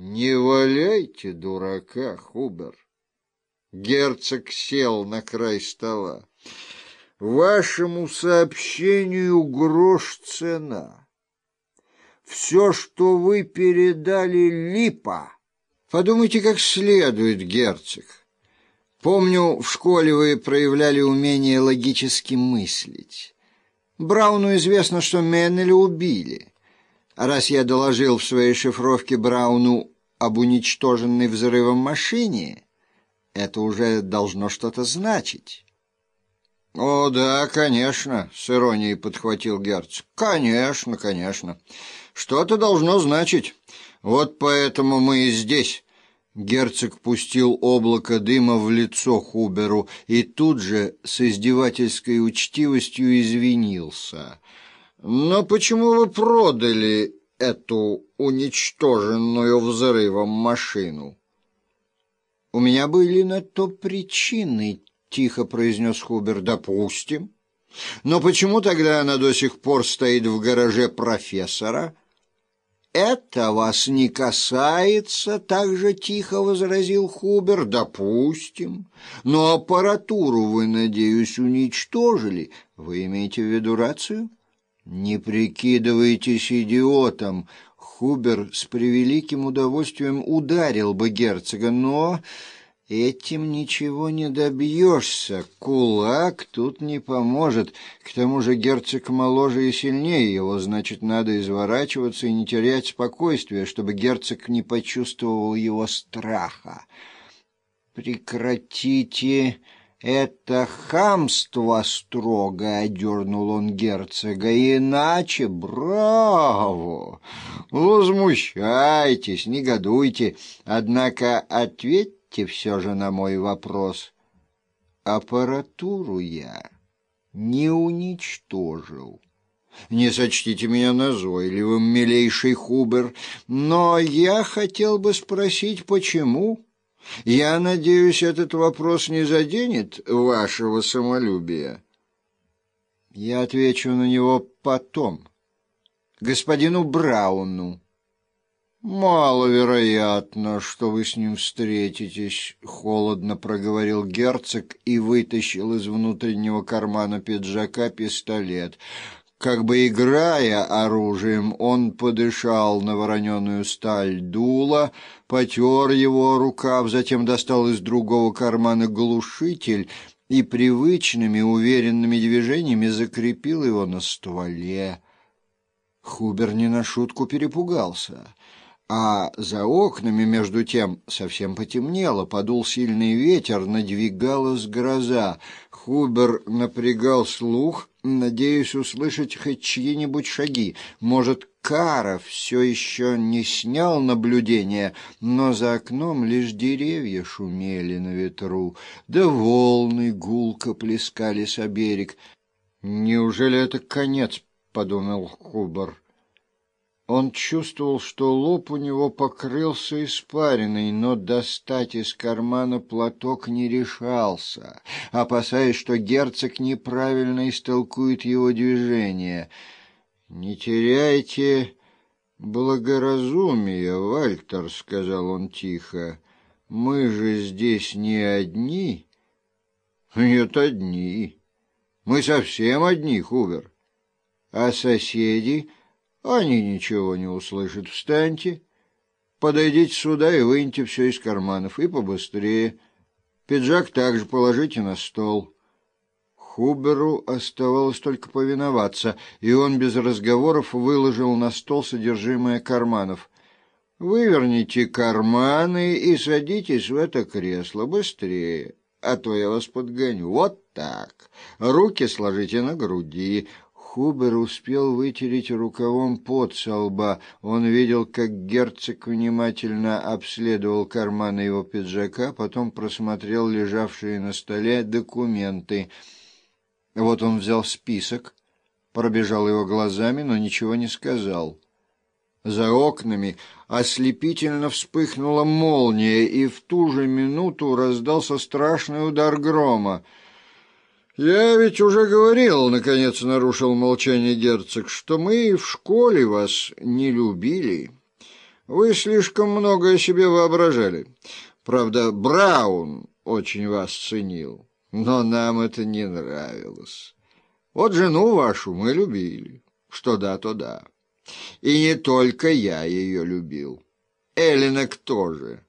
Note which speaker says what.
Speaker 1: Не валяйте дурака, Хубер. Герцог сел на край стола. Вашему сообщению грош цена. Все, что вы передали, липа. Подумайте как следует, герцог. Помню, в школе вы проявляли умение логически мыслить. Брауну известно, что Меннеля убили. Раз я доложил в своей шифровке Брауну об уничтоженной взрывом машине, это уже должно что-то значить. «О, да, конечно», — с иронией подхватил Герц. «Конечно, конечно. Что-то должно значить. Вот поэтому мы и здесь». Герцог пустил облако дыма в лицо Хуберу и тут же с издевательской учтивостью извинился. «Но почему вы продали эту уничтоженную взрывом машину?» «У меня были на то причины», — тихо произнес Хубер. «Допустим. Но почему тогда она до сих пор стоит в гараже профессора?» «Это вас не касается», — так же тихо возразил Хубер. «Допустим. Но аппаратуру вы, надеюсь, уничтожили. Вы имеете в виду рацию?» «Не прикидывайтесь идиотом». Хубер с превеликим удовольствием ударил бы герцога, но... Этим ничего не добьешься. Кулак тут не поможет. К тому же герцог моложе и сильнее его, значит, надо изворачиваться и не терять спокойствия, чтобы герцог не почувствовал его страха. «Прекратите это хамство!» — строго одернул он герцога. «Иначе, браво! Возмущайтесь, негодуйте, однако ответьте, все же на мой вопрос. Аппаратуру я не уничтожил. Не сочтите меня назойливым, милейший Хубер, но я хотел бы спросить, почему? Я надеюсь, этот вопрос не заденет вашего самолюбия. Я отвечу на него потом. Господину Брауну. «Маловероятно, что вы с ним встретитесь», — холодно проговорил герцог и вытащил из внутреннего кармана пиджака пистолет. Как бы играя оружием, он подышал на вороненую сталь дула, потер его рукав, затем достал из другого кармана глушитель и привычными уверенными движениями закрепил его на стволе. Хубер не на шутку перепугался — а за окнами, между тем, совсем потемнело, подул сильный ветер, надвигалась гроза. Хубер напрягал слух, надеясь услышать хоть чьи-нибудь шаги. Может, Кара все еще не снял наблюдение, но за окном лишь деревья шумели на ветру, да волны гулко плескались о берег. «Неужели это конец?» — подумал Хубер. Он чувствовал, что лоб у него покрылся испариной, но достать из кармана платок не решался, опасаясь, что герцог неправильно истолкует его движение. «Не теряйте благоразумия, Вальтер», — сказал он тихо. «Мы же здесь не одни». «Нет, одни. Мы совсем одни, Хубер. А соседи...» Они ничего не услышат. Встаньте, подойдите сюда и выньте все из карманов, и побыстрее. Пиджак также положите на стол». Хуберу оставалось только повиноваться, и он без разговоров выложил на стол содержимое карманов. «Выверните карманы и садитесь в это кресло быстрее, а то я вас подгоню. Вот так. Руки сложите на груди, Хубер успел вытереть рукавом пот со лба. Он видел, как герцог внимательно обследовал карманы его пиджака, потом просмотрел лежавшие на столе документы. Вот он взял список, пробежал его глазами, но ничего не сказал. За окнами ослепительно вспыхнула молния, и в ту же минуту раздался страшный удар грома — «Я ведь уже говорил, — наконец нарушил молчание герцог, — что мы в школе вас не любили. Вы слишком много о себе воображали. Правда, Браун очень вас ценил, но нам это не нравилось. Вот жену вашу мы любили, что да, то да. И не только я ее любил. Эллинок тоже.